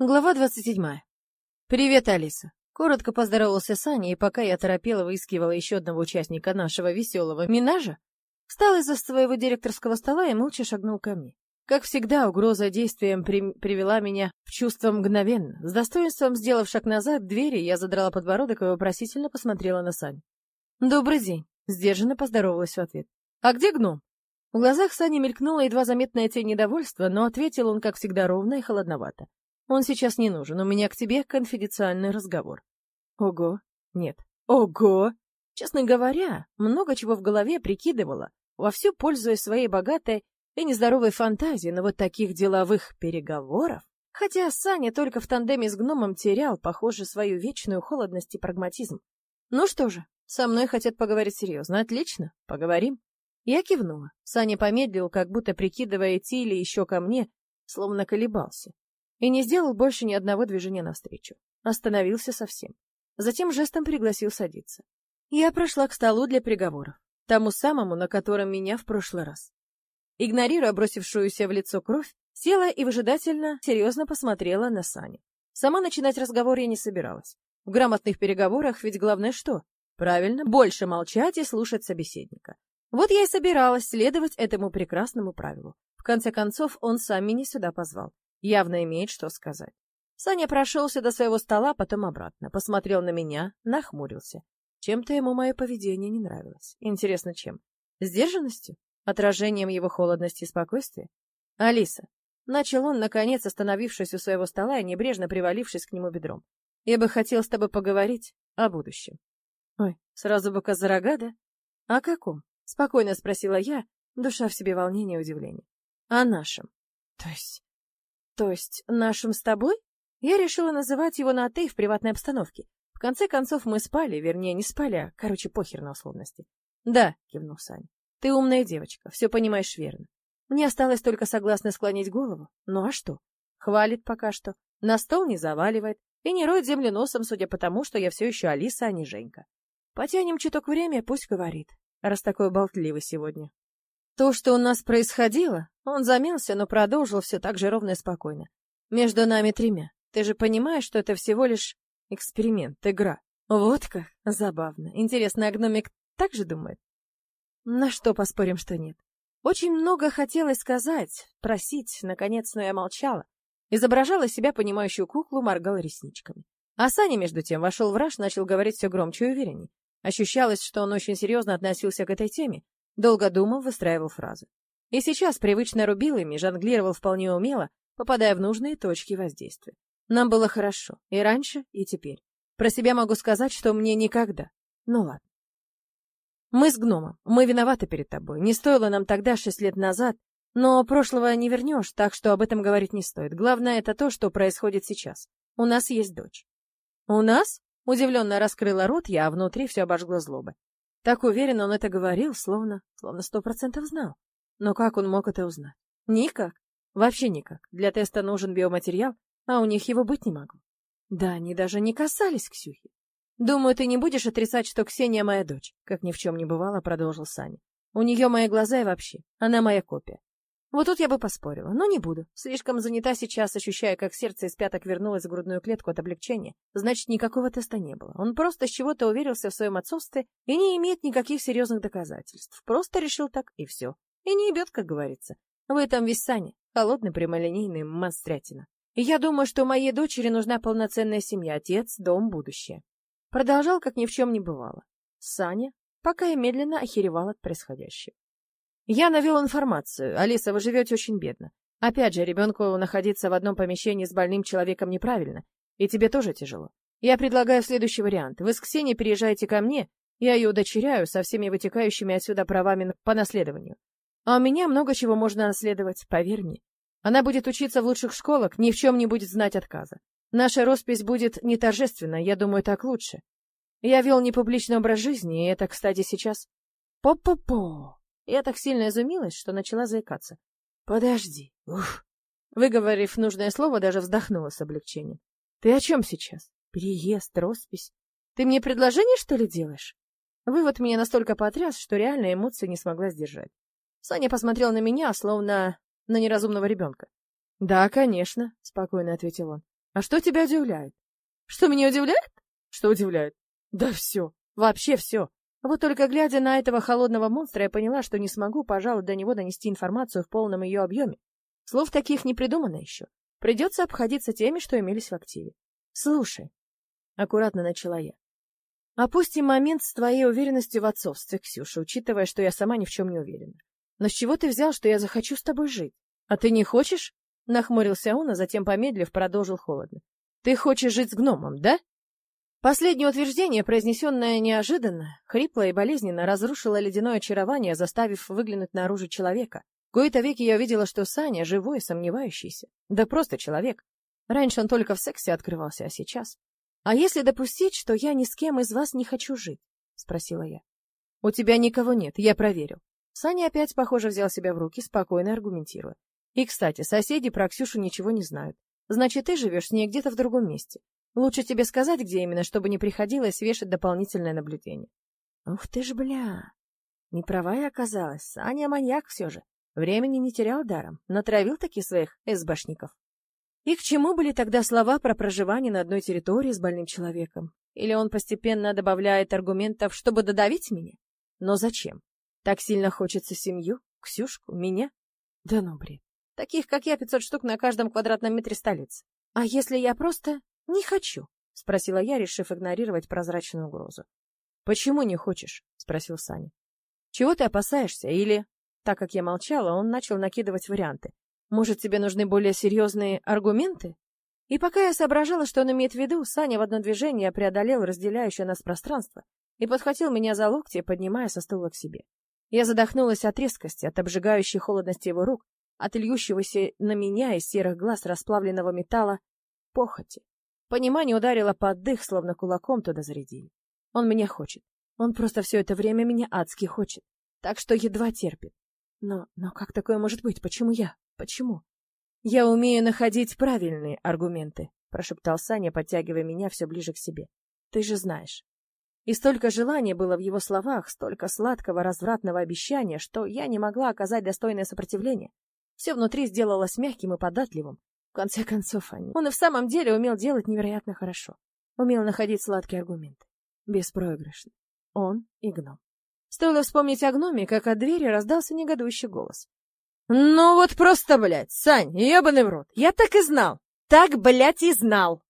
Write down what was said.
Глава двадцать седьмая. «Привет, Алиса!» Коротко поздоровался Саня, и пока я торопела выискивала еще одного участника нашего веселого минажа, встал из-за своего директорского стола и молча шагнул ко мне. Как всегда, угроза действием при... привела меня в чувство мгновенно. С достоинством сделав шаг назад к двери, я задрала подбородок и вопросительно посмотрела на Саню. «Добрый день!» — сдержанно поздоровалась в ответ. «А где гном?» В глазах Сани мелькнула едва заметная тень недовольства, но ответил он, как всегда, ровно и холодновато. Он сейчас не нужен, у меня к тебе конфиденциальный разговор. Ого, нет, ого! Честно говоря, много чего в голове прикидывала, вовсю пользуясь своей богатой и нездоровой фантазией, но вот таких деловых переговоров... Хотя Саня только в тандеме с гномом терял, похоже, свою вечную холодность и прагматизм. Ну что же, со мной хотят поговорить серьезно. Отлично, поговорим. Я кивнула. Саня помедлил, как будто прикидывая, идти или еще ко мне, словно колебался и не сделал больше ни одного движения навстречу. Остановился совсем. Затем жестом пригласил садиться. Я прошла к столу для приговоров, тому самому, на котором меня в прошлый раз. Игнорируя бросившуюся в лицо кровь, села и выжидательно, серьезно посмотрела на Саню. Сама начинать разговор я не собиралась. В грамотных переговорах ведь главное что? Правильно, больше молчать и слушать собеседника. Вот я и собиралась следовать этому прекрасному правилу. В конце концов, он сам меня сюда позвал. Явно имеет что сказать. Саня прошелся до своего стола, потом обратно, посмотрел на меня, нахмурился. Чем-то ему мое поведение не нравилось. Интересно, чем? Сдержанностью? Отражением его холодности и спокойствия? Алиса. Начал он, наконец, остановившись у своего стола и небрежно привалившись к нему бедром. Я бы хотел с тобой поговорить о будущем. Ой, сразу быка за рога, да? О каком? Спокойно спросила я, душа в себе волнение и удивление. О нашем. То есть то есть нашим с тобой? Я решила называть его на «ты» в приватной обстановке. В конце концов, мы спали, вернее, не спали, а, короче, похер на условности. Да, кивнул Саня. Ты умная девочка, все понимаешь верно. Мне осталось только согласно склонить голову. Ну а что? Хвалит пока что, на стол не заваливает и не роет землю носом, судя по тому, что я все еще Алиса, а не Женька. Потянем чуток время, пусть говорит, раз такой болтливый сегодня. То, что у нас происходило, он замялся, но продолжил все так же ровно и спокойно. Между нами тремя. Ты же понимаешь, что это всего лишь эксперимент, игра. Вот как забавно. Интересно, а гномик так же думает? На что поспорим, что нет? Очень много хотелось сказать, просить, наконец, но я молчала. Изображала себя понимающую куклу, моргала ресничками. А Саня, между тем, вошел в раж, начал говорить все громче и уверенней. Ощущалось, что он очень серьезно относился к этой теме, Долго думал, выстраивал фразы. И сейчас привычно рубил ими, жонглировал вполне умело, попадая в нужные точки воздействия. Нам было хорошо, и раньше, и теперь. Про себя могу сказать, что мне никогда. Ну ладно. Мы с гномом, мы виноваты перед тобой. Не стоило нам тогда, шесть лет назад, но прошлого не вернешь, так что об этом говорить не стоит. Главное, это то, что происходит сейчас. У нас есть дочь. У нас? Удивленно раскрыла рот я, а внутри все обожгло злобой. Так уверенно он это говорил, словно, словно сто процентов знал. Но как он мог это узнать? Никак. Вообще никак. Для теста нужен биоматериал, а у них его быть не могло. Да, они даже не касались Ксюхи. Думаю, ты не будешь отрицать, что Ксения моя дочь, как ни в чем не бывало, продолжил Саня. У нее мои глаза и вообще, она моя копия. Вот тут я бы поспорила, но не буду. Слишком занята сейчас, ощущая, как сердце из пяток вернулось в грудную клетку от облегчения. Значит, никакого теста не было. Он просто с чего-то уверился в своем отцовстве и не имеет никаких серьезных доказательств. Просто решил так, и все. И не ебет, как говорится. В этом весь Саня. Холодный, прямолинейный монстрятина. Я думаю, что моей дочери нужна полноценная семья, отец, дом, будущее. Продолжал, как ни в чем не бывало. Саня, пока я медленно охеревал от происходящего. Я навел информацию. Алиса, вы живете очень бедно. Опять же, ребенку находиться в одном помещении с больным человеком неправильно. И тебе тоже тяжело. Я предлагаю следующий вариант. Вы с Ксенией переезжаете ко мне, я ее удочеряю со всеми вытекающими отсюда правами по наследованию. А у меня много чего можно наследовать, поверь мне. Она будет учиться в лучших школах, ни в чем не будет знать отказа. Наша роспись будет не торжественна, я думаю, так лучше. Я вел непубличный образ жизни, и это, кстати, сейчас... По-по-по! Я так сильно изумилась, что начала заикаться. «Подожди!» Уф. Выговорив нужное слово, даже вздохнула с облегчением. «Ты о чем сейчас? Переезд, роспись? Ты мне предложение, что ли, делаешь?» Вывод меня настолько потряс, что реально эмоции не смогла сдержать. Саня посмотрел на меня, словно на неразумного ребенка. «Да, конечно», — спокойно ответил он. А что тебя удивляет? Что меня удивляет? Что удивляет? Да все, вообще все. Вот только глядя на этого холодного монстра, я поняла, что не смогу, пожалуй, до него донести информацию в полном ее объеме. Слов таких не придумано еще. Придется обходиться теми, что имелись в активе. Слушай, аккуратно начала я. Опустим момент с твоей уверенностью в отцовстве, Ксюша, учитывая, что я сама ни в чем не уверена. Но с чего ты взял, что я захочу с тобой жить? А ты не хочешь? Нахмурился он, а затем, помедлив, продолжил холодно. Ты хочешь жить с гномом, да? Последнее утверждение, произнесенное неожиданно, хрипло и болезненно, разрушило ледяное очарование, заставив выглянуть наружу человека. В кои-то веки я увидела, что Саня живой, сомневающийся. Да просто человек. Раньше он только в сексе открывался, а сейчас... «А если допустить, что я ни с кем из вас не хочу жить?» — спросила я. «У тебя никого нет, я проверил». Саня опять, похоже, взял себя в руки, спокойно аргументируя. «И, кстати, соседи про Ксюшу ничего не знают. Значит, ты живешь с ней где-то в другом месте. Лучше тебе сказать, где именно, чтобы не приходилось вешать дополнительное наблюдение. Ух ты ж, бля! Не права я оказалась. Саня маньяк все же. Времени не терял даром. Натравил таких своих эсбашников. И к чему были тогда слова про проживание на одной территории с больным человеком? Или он постепенно добавляет аргументов, чтобы додавить меня? Но зачем? Так сильно хочется семью, Ксюшку, меня? Да ну, бред. Таких, как я, 500 штук на каждом квадратном метре столицы. А если я просто «Не хочу», — спросила я, решив игнорировать прозрачную угрозу. «Почему не хочешь?» — спросил Саня. «Чего ты опасаешься? Или...» Так как я молчала, он начал накидывать варианты. «Может, тебе нужны более серьезные аргументы?» И пока я соображала, что он имеет в виду, Саня в одно движение преодолел разделяющее нас пространство и подхватил меня за локти, поднимая со стула к себе. Я задохнулась от резкости, от обжигающей холодности его рук, от льющегося на меня из серых глаз расплавленного металла похоти. Понимание ударило под дых, словно кулаком туда зарядили. Он меня хочет. Он просто все это время меня адски хочет. Так что едва терпит. Но, но как такое может быть? Почему я? Почему? Я умею находить правильные аргументы, прошептал Саня, подтягивая меня все ближе к себе. Ты же знаешь. И столько желания было в его словах, столько сладкого развратного обещания, что я не могла оказать достойное сопротивление. Все внутри сделалось мягким и податливым, в конце концов, они... он и в самом деле умел делать невероятно хорошо. Умел находить сладкие аргументы. Беспроигрышно. Он и гном. Стоило вспомнить о гноме, как от двери раздался негодующий голос. «Ну вот просто, блядь, Сань, ебаный в рот, я так и знал, так, блядь, и знал!»